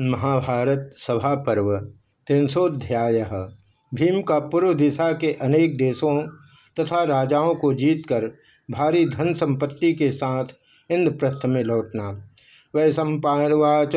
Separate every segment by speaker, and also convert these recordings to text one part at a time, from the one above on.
Speaker 1: महाभारत सभा पर्व, त्रिंशोध्याय। भीम का पूर्व दिशा के अनेक देशों तथा राजाओं को जीतकर भारी धन संपत्ति के साथ इंद्रप्रस्थ में लौटना। वै सम्पावाच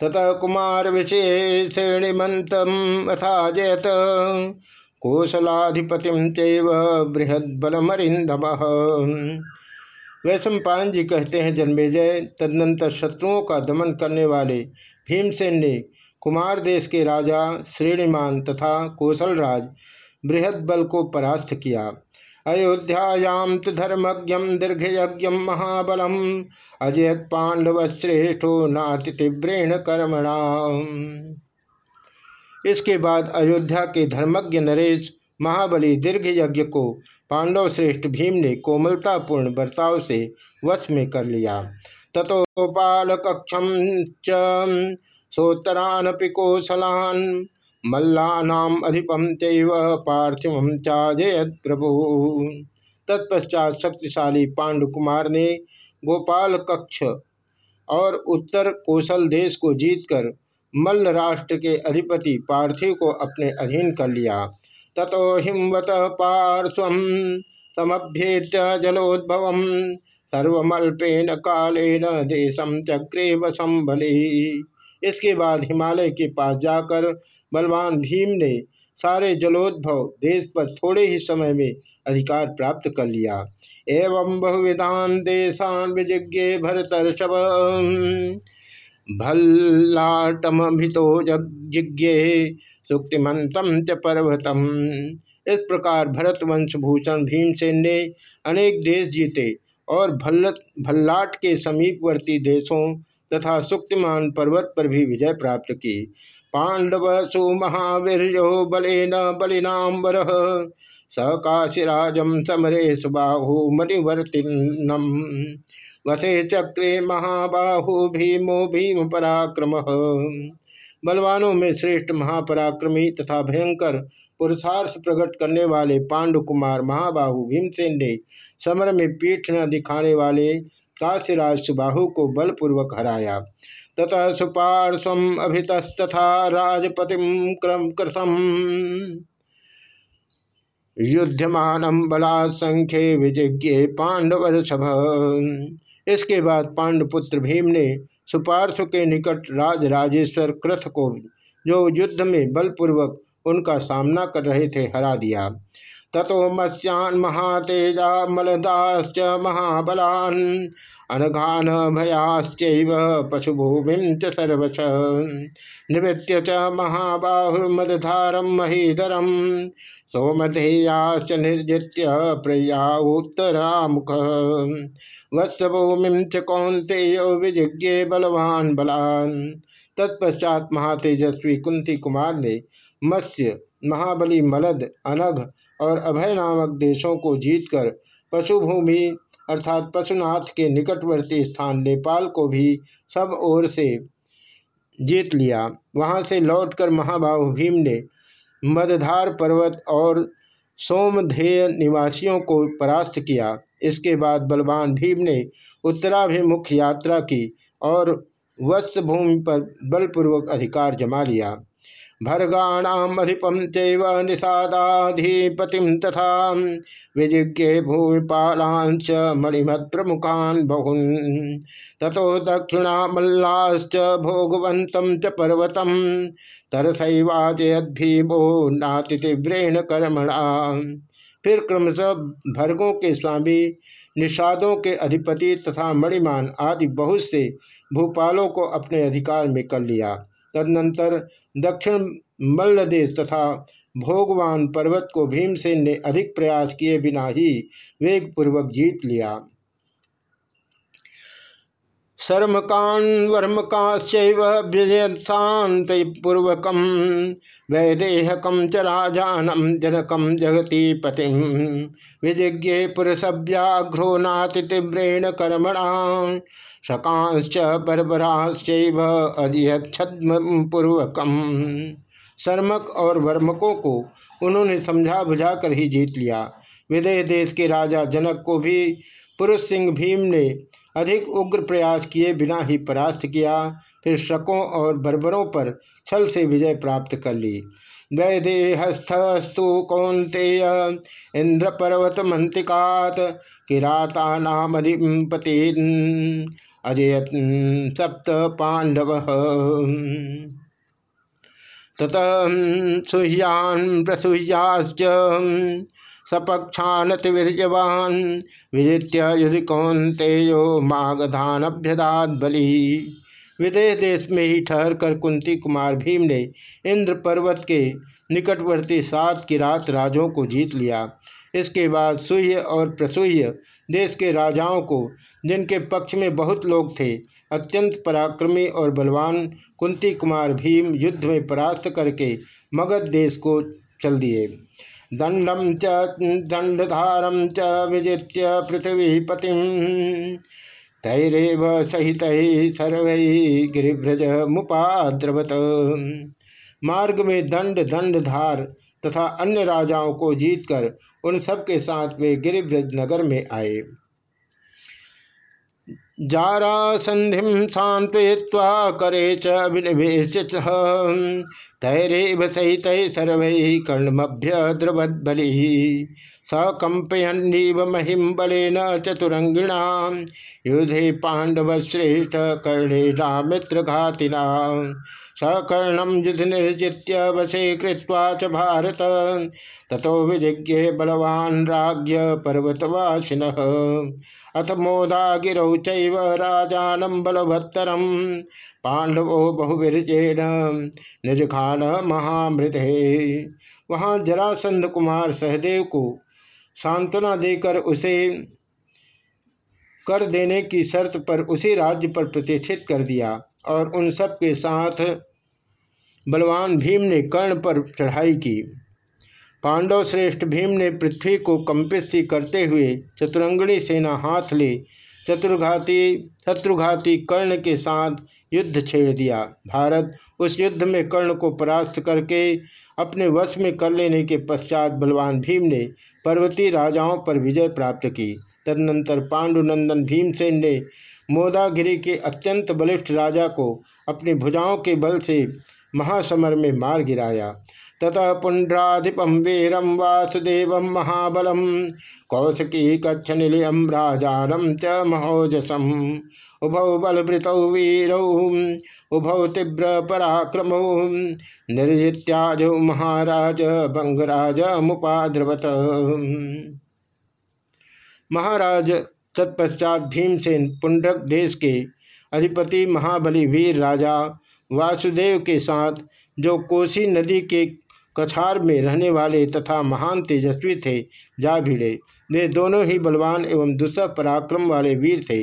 Speaker 1: ततः कुमार विशेषणिमंतम अथा जयत कौशलाधिपतिम चैव बृहदलमरिंदम वैशंपायन जी कहते हैं, जन्मेजय, तदनंतर शत्रुओं का दमन करने वाले भीमसेन ने कुमार देश के राजा, श्रेणीमान तथा कौशलराज बृहद बल को परास्त किया। अयोध्यायां तो धर्मज्ञम दीर्घयज्ञ महाबलम अजयत पांडव श्रेष्ठो नातिव्रेण कर्मणा इसके बाद अयोध्या के धर्मज्ञ नरेश महाबली दीर्घ यज्ञ को पांडव श्रेष्ठ भीम ने कोमलतापूर्ण बर्ताव से वश में कर लिया। तथोपाल कक्षम चोत्तरानपि कौशलान मल्लानाम अधिपम चैव पार्थिव चाजयत प्रभु। तत्पश्चात शक्तिशाली पांडुकुमार ने गोपाल कक्ष और उत्तर कौशल देश को जीतकर मल्ल राष्ट्र के अधिपति पार्थिव को अपने अधीन कर लिया। ततो हिमवत पार्श्व समभ्येत्य जलोद्भव सर्वमल्पेन कालेन देशम चक्रे वसंबली इसके बाद हिमालय के पास जाकर बलवान भीम ने सारे जलोद्भव देश पर थोड़े ही समय में अधिकार प्राप्त कर लिया। एवं बहुविधान देशान विजिज्ञे भरतर्षभ। भल्लाटमितो जिज्ञे सुक्तिमंतम च पर्वतम। इस प्रकार भरतवंश भूषण भीमसेन ने अनेक देश जीते और भल्लत, भल्लाट के समीपवर्ती देशों तथा सुक्तिमान पर्वत पर भी विजय प्राप्त की। पांडव सुमहावीर बलेन बलिनाम्बर सकाशिराजम समरे सुबाहु मणिवर्तिनम। वसे चक्रे महाबाहु भीमो भीम पराक्रम बलवानों में श्रेष्ठ महापराक्रमी तथा भयंकर पुरुषार्थ प्रकट करने वाले पांडुकुमार महाबाहु भीमसेन ने समर में पीठ न दिखाने वाले काशीराज सुबाहु को बलपूर्वक हराया। तथा सुपार्श्वम अभितस्तथा राजपति क्रम कृतम। युद्धमान बला संख्य विजज्ञ पांडवर सभ इसके बाद पांडुपुत्र भीम ने सुपार्श्व के निकट राज राजेश्वर क्रथ को जो युद्ध में बलपूर्वक उनका सामना कर रहे थे, हरा दिया। ततो मत्स्यान महातेजा मलदाश्च महाबलान अनघान भयाश्च पशुभूमि च सर्वश। निवृत्य च महाबाहुर्मदधारम महीधरम सोमधेयाश्च निर्जित्य प्रया उत्तरामुख। वत्सभूमि च कौंतेय विजिज्ञे बलवान बलान। तत्पश्चात महातेजस्वी कुंती कुमार ने मत्स्य महाबली मलद अनघ और अभय नामक देशों को जीतकर पशुभूमि अर्थात पशुनाथ के निकटवर्ती स्थान नेपाल को भी सब ओर से जीत लिया। वहाँ से लौटकर महाबाहु भीम ने मदधार पर्वत और सोमधेय निवासियों को परास्त किया। इसके बाद बलवान भीम ने उत्तराभिमुख यात्रा की और वत्स भूमि पर बलपूर्वक अधिकार जमा लिया। भर्गाणामधिपम चैव निषादाधिपति तथा विजिज्ञे भूमिपालांच मणिमत प्रमुखान बहुन तथो दक्षिणा मल्लाश्च भोगवंत च पर्वतम तरसैवाजयद्भीमो नातिव्रेण कर्मणा। फिर क्रमशः भर्गों के स्वामी, निषादों के अधिपति तथा मणिमान आदि बहुत से भूपालों को अपने अधिकार में कर लिया। तदनंतर दक्षिण मल्लदेश तथा भोगवान पर्वत को भीमसेन ने अधिक प्रयास किए बिना ही वेगपूर्वक जीत लिया। शर्मकान वर्मकाश्चैवशान्तपूर्वक वैदेहकम च राजानम जनकम जगती पति विजिज्ञे पुरुषव्याघ्रो नातितीव्रेण कर्मणा शकांश्च बर्बराश्चैव अजिहच्छद्मपूर्वकम शर्मक और वर्मकों को उन्होंने समझा बुझा कर ही जीत लिया। विदेह देश के राजा जनक को भी, पुरुष सिंह भीम ने अधिक उग्र प्रयास किए बिना ही परास्त किया। फिर शकों और बर्बरों पर छल से विजय प्राप्त कर ली। वैदेहस्थस्तु कौंतेय इंद्र पर्वत मंत्रिकात किराता नामधिपति अजय सप्त पांडव तत सुह्यान प्रसुह्याश्च सपक्षानतिवीर्यवान विजित्य युधि कौंतेयो मागधानभ्यदात बलि विदेश देश में ही ठहर कर कुंती कुमार भीम ने इंद्र पर्वत के निकटवर्ती सात किरात राजों को जीत लिया। इसके बाद सुह्य और प्रसूह्य देश के राजाओं को, जिनके पक्ष में बहुत लोग थे, अत्यंत पराक्रमी और बलवान कुंती कुमार भीम युद्ध में परास्त करके मगध देश को चल दिए। दंडम च दंडधारम च, विजित्य पृथ्वीपति तैरव सहित सर्व गिरिभ्रज मुपाद्रवत। मार्ग में दंड दंडधार तथा अन्य राजाओं को जीतकर उन सब के साथ वे गिरिव्रज नगर में आए। जारा संधि सांत्वय्वा करे च विनिवेश तैरेव सहित सर्व कर्णमभ्य द्रवद्बलि। सकंपयन्नीव महिम बलेन चतुरंगिणा युधे पांडव श्रेष्ठ कर्णे मित्र घातिना सकर्णम युधि निर्जित्य वशे कृत्वा च भारत। ततो विजिज्ञे बलवान राज्य पर्वतवासिन। अथ मोदा गिरौ चैव राजानं बलभत्तरम पांडवो बहुविरजेण निजखान महामृते वहाँ जरासंध कुमार सहदेव को सांत्वना देकर उसे कर देने की शर्त पर उसी राज्य पर प्रतिष्ठित कर दिया और उन सब के साथ बलवान भीम ने कर्ण पर चढ़ाई की। पांडव श्रेष्ठ भीम ने पृथ्वी को कंपित सी करते हुए चतुरंगणी सेना हाथ ले, चतुर्घाती, शत्रुघाती कर्ण के साथ युद्ध छेड़ दिया। भारत उस युद्ध में कर्ण को परास्त करके अपने वश में कर लेने के पश्चात बलवान भीम ने पर्वतीय राजाओं पर विजय प्राप्त की। तदनंतर पांडुनंदन भीमसेन ने मोदागिरी के अत्यंत बलिष्ठ राजा को अपनी भुजाओं के बल से महासमर में मार गिराया। ततः पुंड्राधिपम वीरम वासुदेव महाबलम कौशिकी कच्छ निलयम राजानम च महोजसम उभौ बलभृतौ वीरौ, उभौ तीव्र पराक्रमौ निर्जित्याज महाराज भंगराज मुद्रवत महाराज तत्पश्चात भीमसेन पुंडरक देश के अधिपति महाबली वीर राजा वासुदेव के साथ जो कोसी नदी के कछार में रहने वाले तथा महान तेजस्वी थे, जा भिड़े। वे दोनों ही बलवान एवं दुस्सह पराक्रम वाले वीर थे।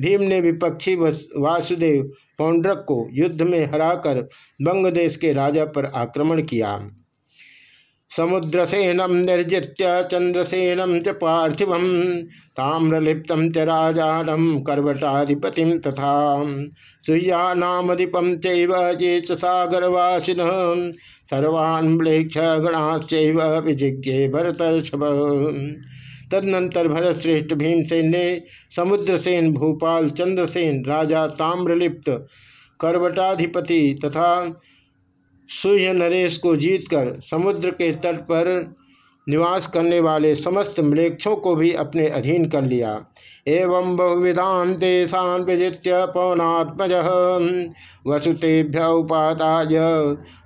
Speaker 1: भीम ने विपक्षी वासुदेव पौंड्रक को युद्ध में हराकर बंगदेश के राजा पर आक्रमण किया। समुद्रसेनम निर्जित्य चंद्रसेनम च पार्थिव, ताम्रलिप्त च राजानम कर्वटाधिपति तथा। सुह्यानामधिपम चे सागरवासिन सर्वान् गणाश्चैव विजिज्ञे भरतर्षभ। तदनंतर भरतश्रेष्ठ भीमसेन ने समुद्रसेन भूपाल चंद्रसेन राजा ताम्रलिप्त कर्वटाधिपति तथा सूर्य नरेश को जीतकर समुद्र के तट पर निवास करने वाले समस्त मृक्षों को भी अपने अधीन कर लिया। एवं बहुविधान देशान विजित्य पवनात्मज वसुतेभ्य उपादाय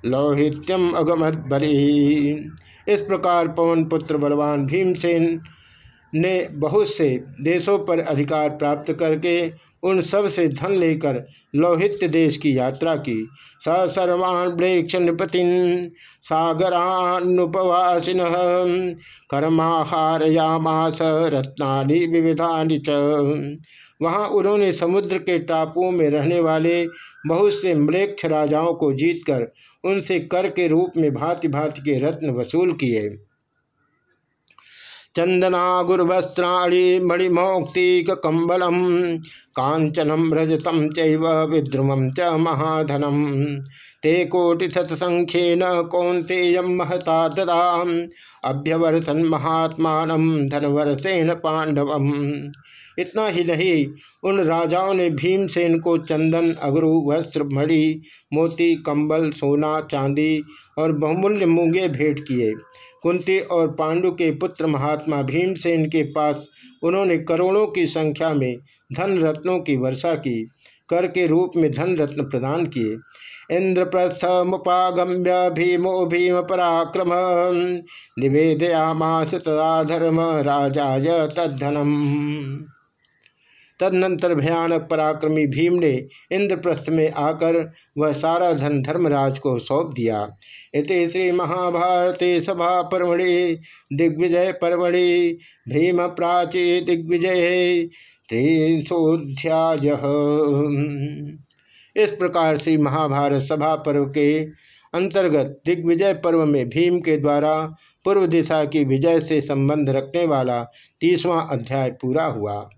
Speaker 1: लौहित्यम अगमत बलि। इस प्रकार पवन पुत्र बलवान भीमसेन ने बहुत से देशों पर अधिकार प्राप्त करके उन सबसे धन लेकर लौहित्य देश की यात्रा की। स सर्वान् प्रेक्ष नृपतिन, सागरानुपवासिन, कर्माहारयामास रत्नानि विविधानि च। वहाँ उन्होंने समुद्र के टापुओं में रहने वाले बहुत से म्लेक्ष राजाओं को जीतकर उनसे कर के रूप में भांति भांति के रत्न वसूल किए। चंदना गुरुवस्त्राणी मणिमौक्तिक कम्बलम कांचनम रजतम चिद्रुमम च महाधनम। ते कोटिशतसंख्येन कौंतेयम महता तदा अभ्यवर्षन महात्मा धनवर्षेण पांडव इतना ही नहीं, उन राजाओं ने भीमसेन को चंदन, अगरु, वस्त्र, मणि, मोती, कंबल, सोना, चांदी और बहुमूल्य मूँगे भेंट किए। कुंती और पांडु के पुत्र महात्मा भीमसेन के पास उन्होंने करोड़ों की संख्या में धन रत्नों की वर्षा की, कर के रूप में धन रत्न प्रदान किए। इंद्रप्रस्थ मुगम्य भीमो भीम पराक्रम, निवेदयामास तदा धर्म राजा तद्धनम। तदनंतर भयानक पराक्रमी भीम ने इंद्रप्रस्थ में आकर वह सारा धन धर्मराज को सौंप दिया। इति श्री महाभारती सभा परमणि दिग्विजय परमणि भीम प्राची दिग्विजय, त्रिशोध्याय। इस प्रकार से महाभारत सभा पर्व के अंतर्गत दिग्विजय पर्व में भीम के द्वारा पूर्व दिशा की विजय से संबंध रखने वाला तीसवां अध्याय पूरा हुआ।